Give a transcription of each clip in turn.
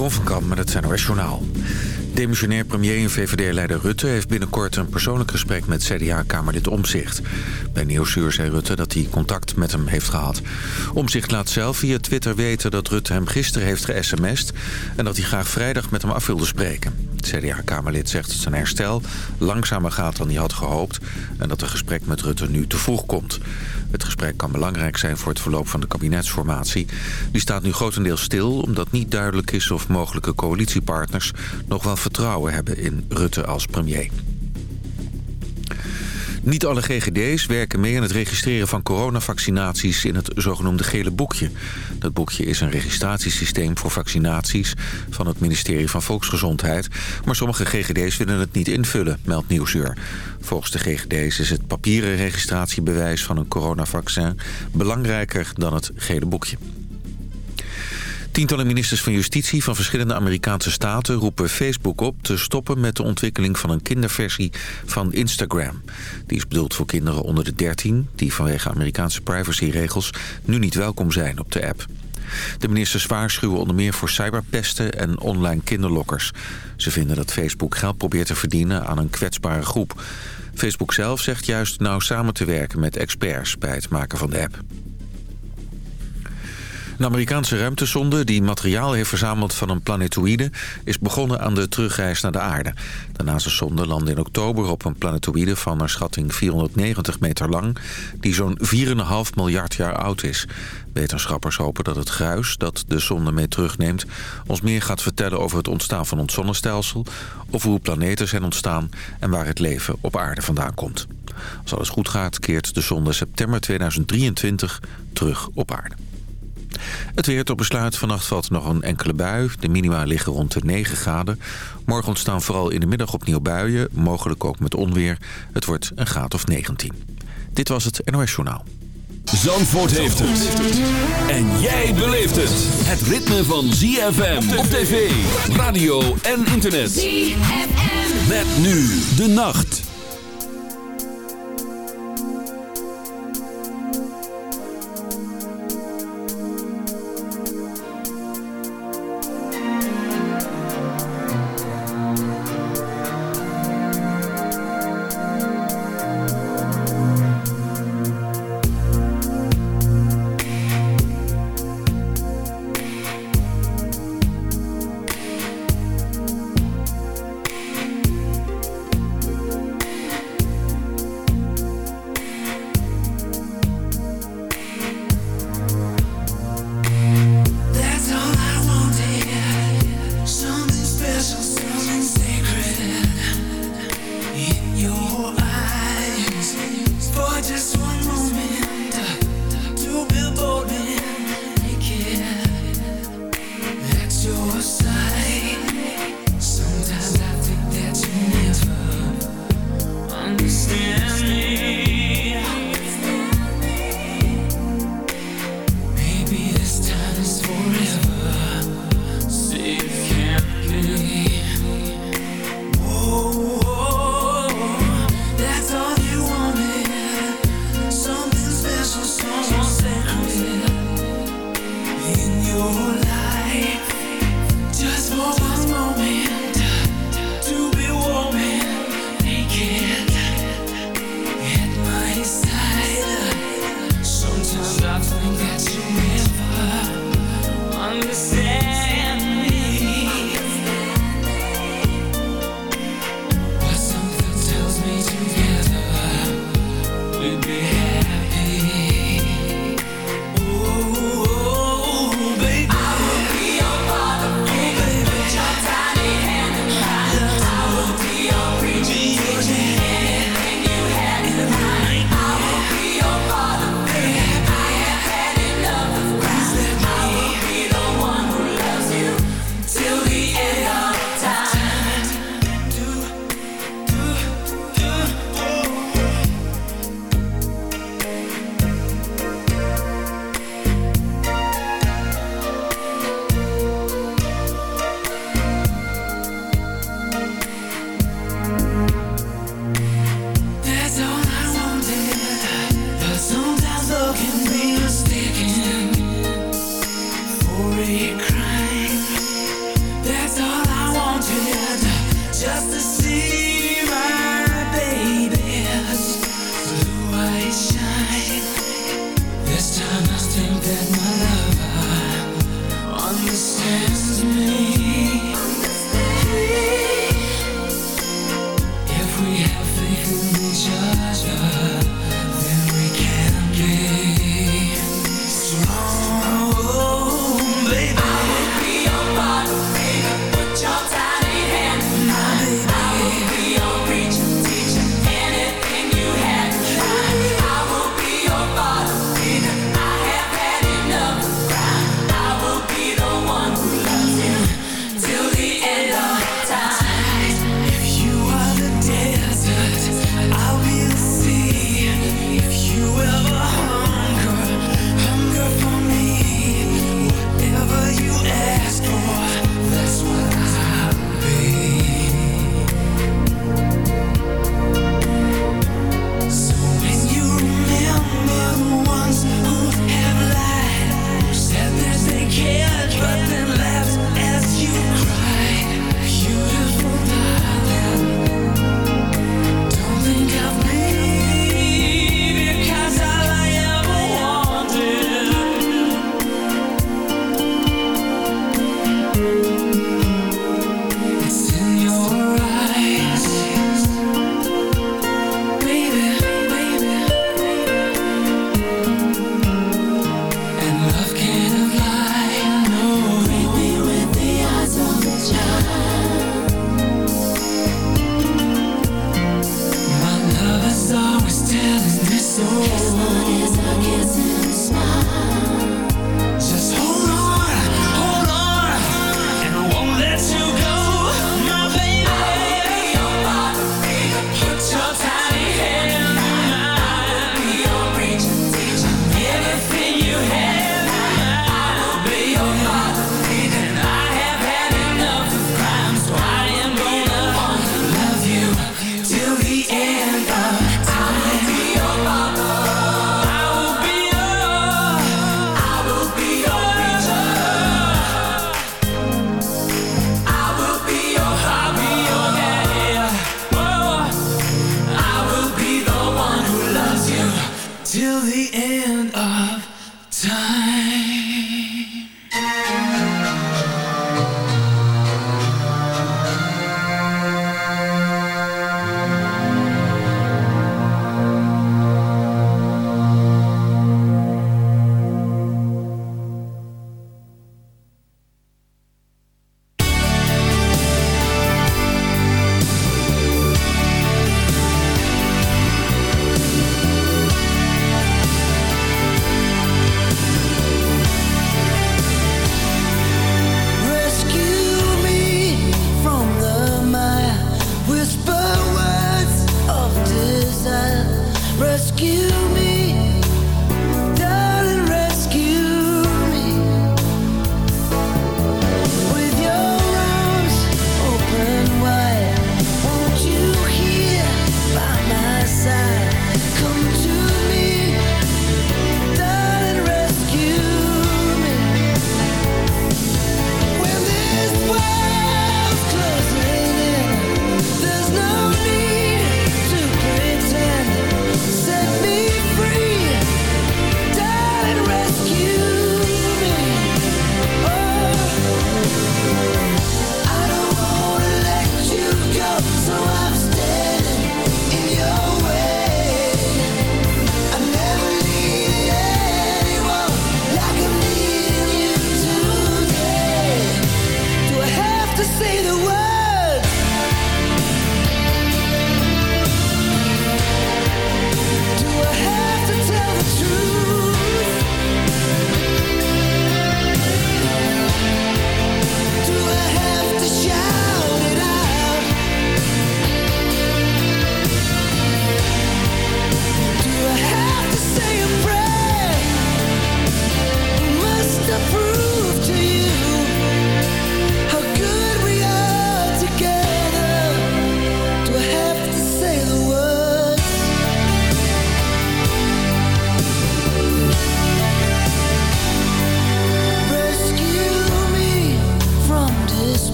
Jeroen van Kamp met het Journaal. Demissionair premier en VVD-leider Rutte heeft binnenkort een persoonlijk gesprek met CDA-kamerlid Omzicht. Bij Nieuwsuur zei Rutte dat hij contact met hem heeft gehad. Omzicht laat zelf via Twitter weten dat Rutte hem gisteren heeft ge-sms'd... en dat hij graag vrijdag met hem af wilde spreken. Het CDA-kamerlid zegt dat zijn herstel langzamer gaat dan hij had gehoopt... en dat een gesprek met Rutte nu te vroeg komt. Het gesprek kan belangrijk zijn voor het verloop van de kabinetsformatie. Die staat nu grotendeels stil omdat niet duidelijk is of mogelijke coalitiepartners... nog wel vertrouwen hebben in Rutte als premier. Niet alle GGD's werken mee aan het registreren van coronavaccinaties in het zogenoemde gele boekje. Dat boekje is een registratiesysteem voor vaccinaties van het ministerie van Volksgezondheid. Maar sommige GGD's willen het niet invullen, meldt Nieuwsuur. Volgens de GGD's is het papieren registratiebewijs van een coronavaccin belangrijker dan het gele boekje. Tientallen ministers van Justitie van verschillende Amerikaanse staten roepen Facebook op te stoppen met de ontwikkeling van een kinderversie van Instagram. Die is bedoeld voor kinderen onder de 13 die vanwege Amerikaanse privacyregels nu niet welkom zijn op de app. De ministers waarschuwen onder meer voor cyberpesten en online kinderlokkers. Ze vinden dat Facebook geld probeert te verdienen aan een kwetsbare groep. Facebook zelf zegt juist nauw samen te werken met experts bij het maken van de app. Een Amerikaanse ruimtesonde die materiaal heeft verzameld van een planetoïde... is begonnen aan de terugreis naar de aarde. De NASA-sonde landde in oktober op een planetoïde van naar schatting 490 meter lang... die zo'n 4,5 miljard jaar oud is. Wetenschappers hopen dat het gruis dat de sonde mee terugneemt... ons meer gaat vertellen over het ontstaan van ons zonnestelsel... over hoe planeten zijn ontstaan en waar het leven op aarde vandaan komt. Als alles goed gaat keert de sonde september 2023 terug op aarde. Het weer tot besluit. Vannacht valt nog een enkele bui. De minima liggen rond de 9 graden. Morgen ontstaan vooral in de middag opnieuw buien. Mogelijk ook met onweer. Het wordt een graad of 19. Dit was het NOS Journaal. Zandvoort heeft het. En jij beleeft het. Het ritme van ZFM op tv, radio en internet. ZFM. Met nu de nacht.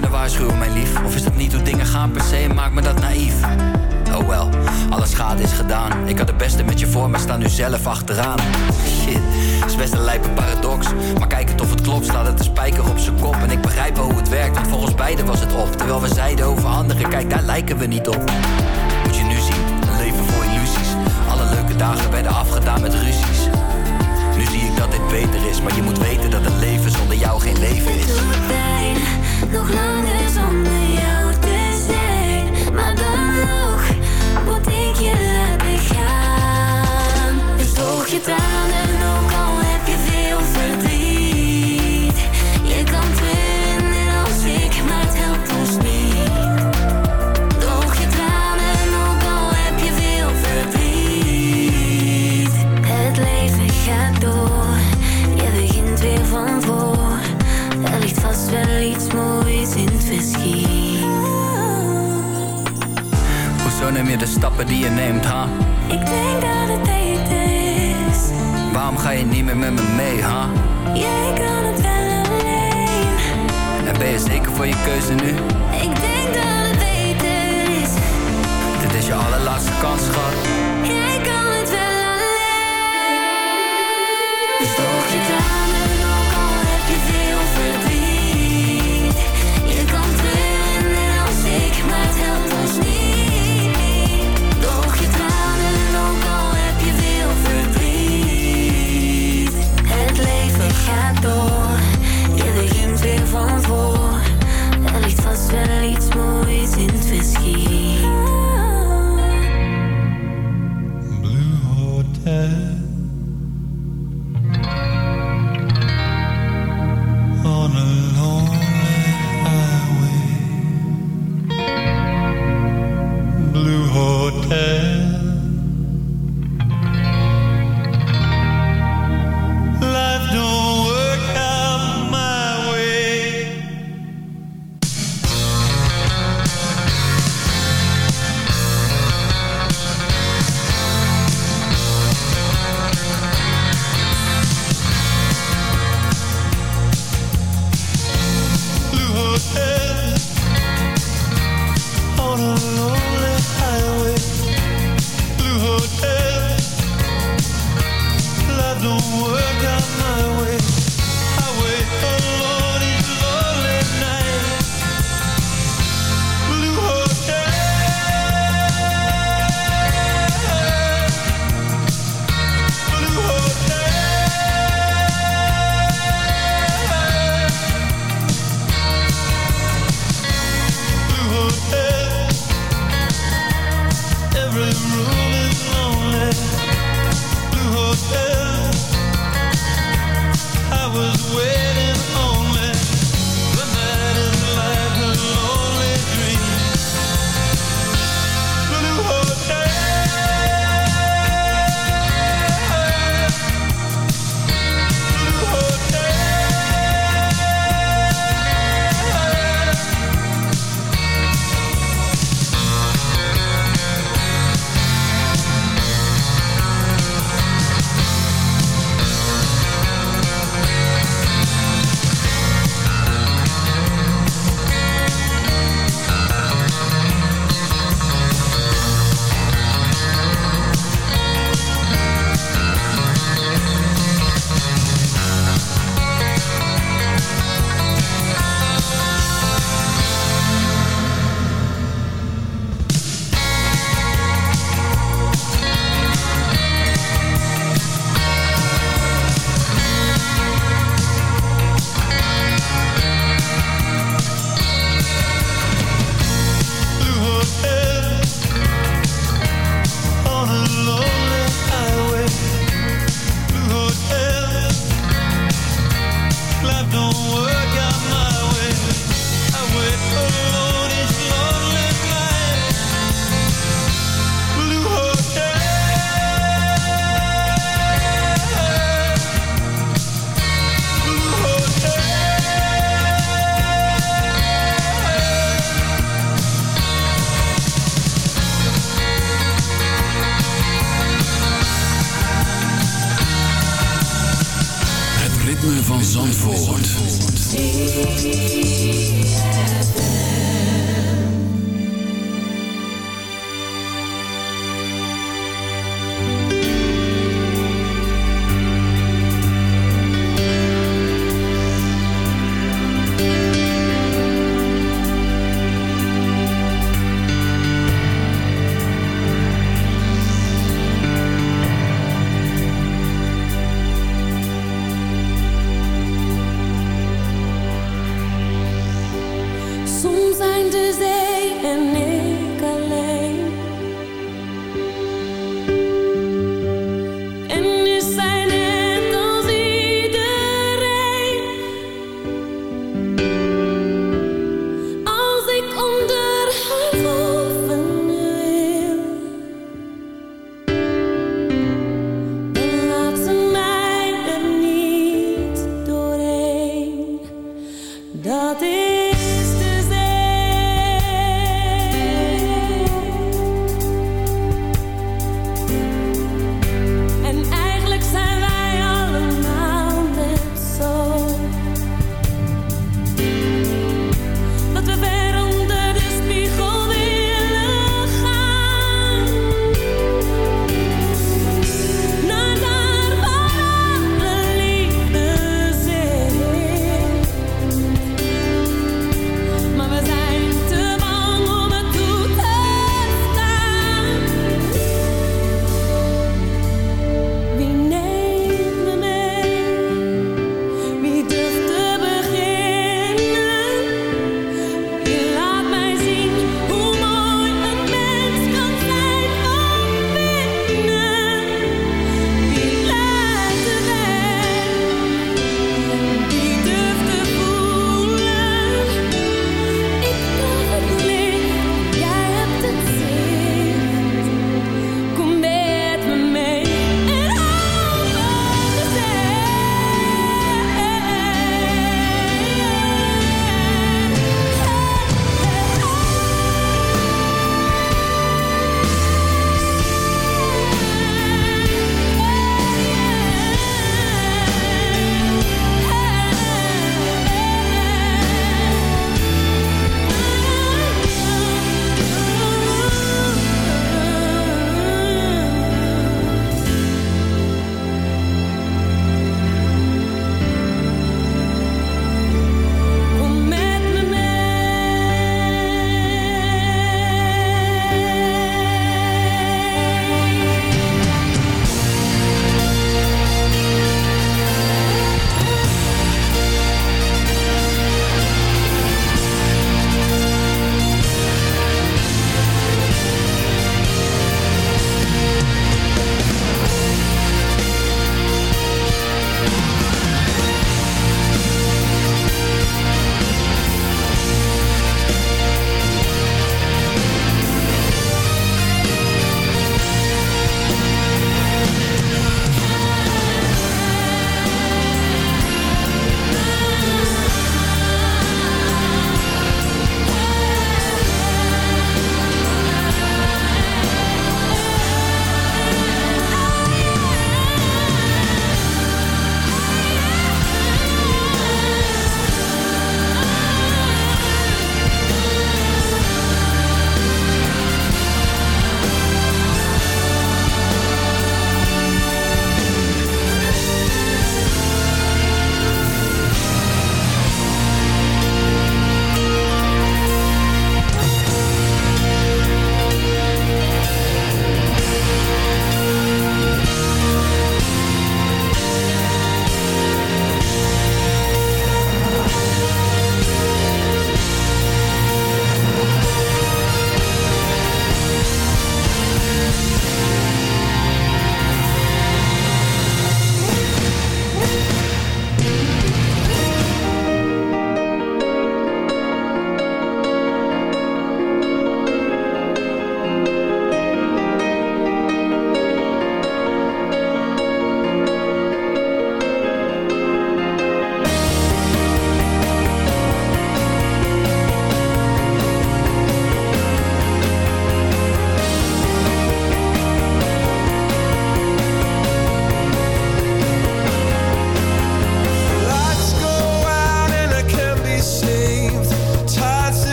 Kunnen waarschuwen, mijn lief? Of is dat niet hoe dingen gaan per se en maakt me dat naïef? Oh wel, alle schade is gedaan. Ik had het beste met je voor, maar sta nu zelf achteraan. Shit, is best een lijpe paradox. Maar kijk het of het klopt, staat het een spijker op zijn kop. En ik begrijp wel hoe het werkt, want volgens beiden was het op. Terwijl we zeiden over anderen, kijk daar lijken we niet op. Moet je nu zien, een leven vol illusies. Alle leuke dagen werden afgedaan met ruzies. Nu zie ik dat dit beter is, maar je moet weten dat een leven zonder jou geen leven is. nog langer zonder jou te zijn, maar dan moet ik je laten gaan. Dus je tranen, neem je de stappen die je neemt, ha? Ik denk dat het tijd is. Waarom ga je niet meer met me mee, ha? Jij kan het wel alleen. En ben je zeker voor je keuze nu? Ik denk dat het beter is. Dit is je allerlaatste kans, schat.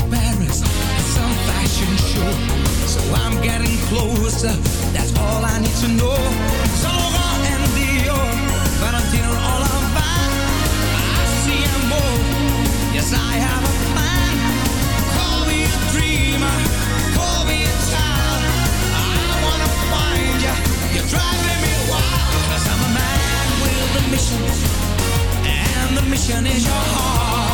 at some fashion show. So I'm getting closer, that's all I need to know. Zara and Dior, Valentino all I yes I have a plan. Call me a dreamer, call me a child. I wanna find you're driving me I'm a man with a mission, and the mission is your heart.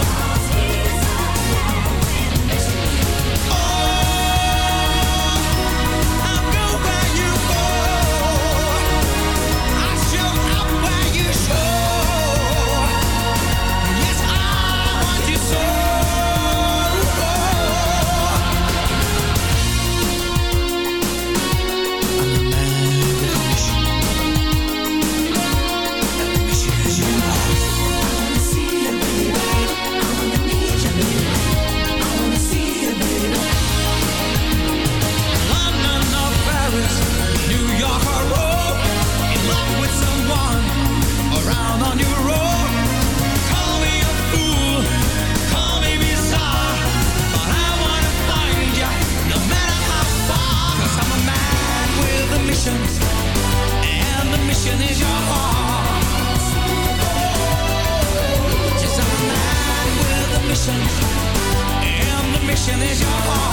question is your fault.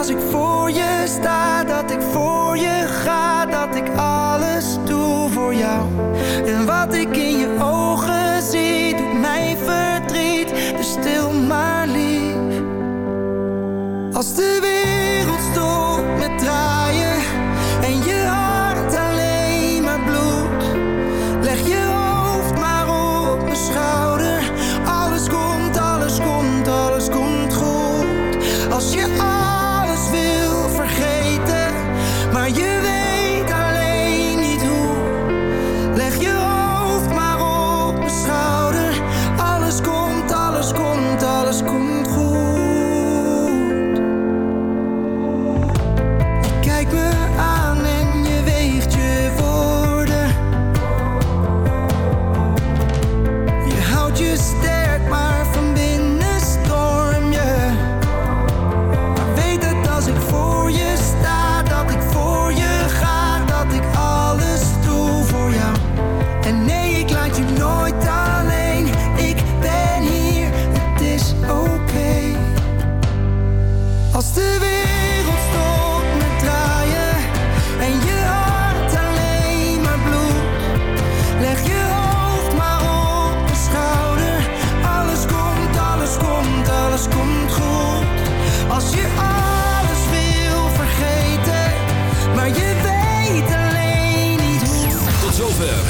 als ik voor je sta, dat ik voor je ga, dat ik alles doe voor jou. En wat ik in je ogen zie, doet mij verdriet, dus stil maar lief. Als de wereld